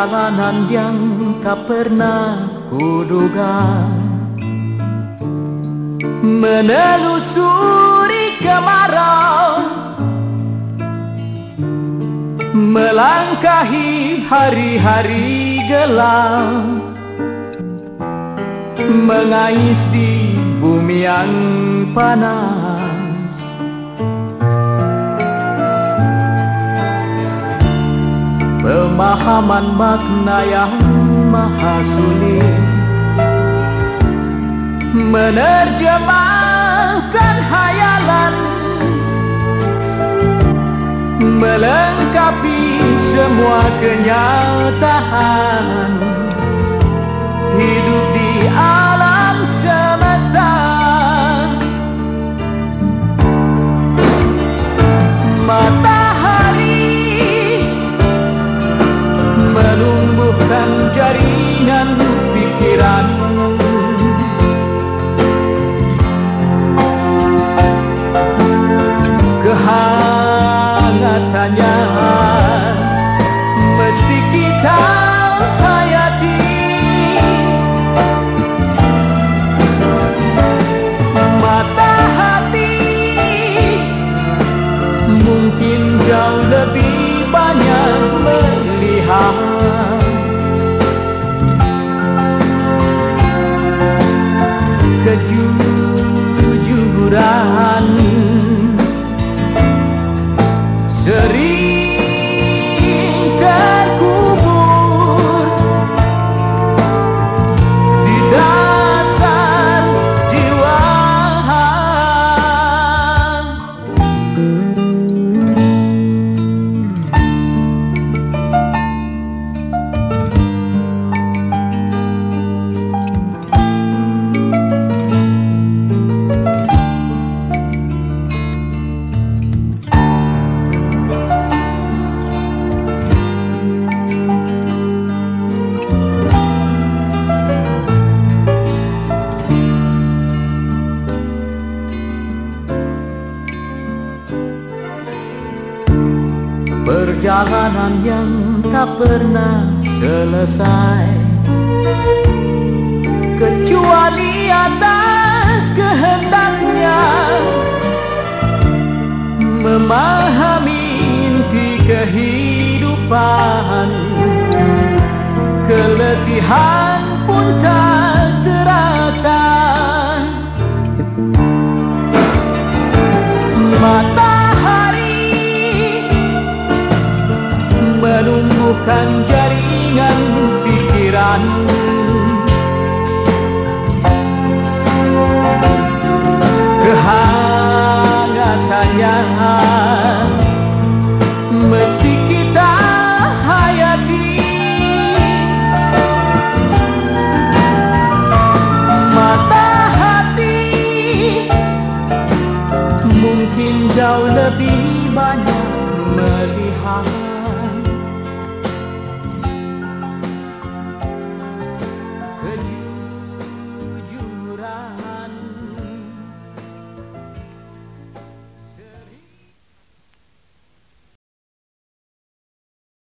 Perjalanan yang tak pernah kuduga. Menelusuri kemarau. Melangkahi hari-hari gelap. Mengais di bumi yang panas Pemahaman makna yang maha sulit. Menerjemahkan hayalan Melengkapi semua kenyataan. Hidup di alam banyak melihat. Kejujuran Perjalanan yang tak pernah selesai. Kecuali atas kehendaknya Memahami inti kehidupan. Keletihan pun tak terasa. Matahari menumbuhkan jaringan pikiran Kehangatannya mesti kita hayati Mata hati mungkin jauh lebih banyak melihat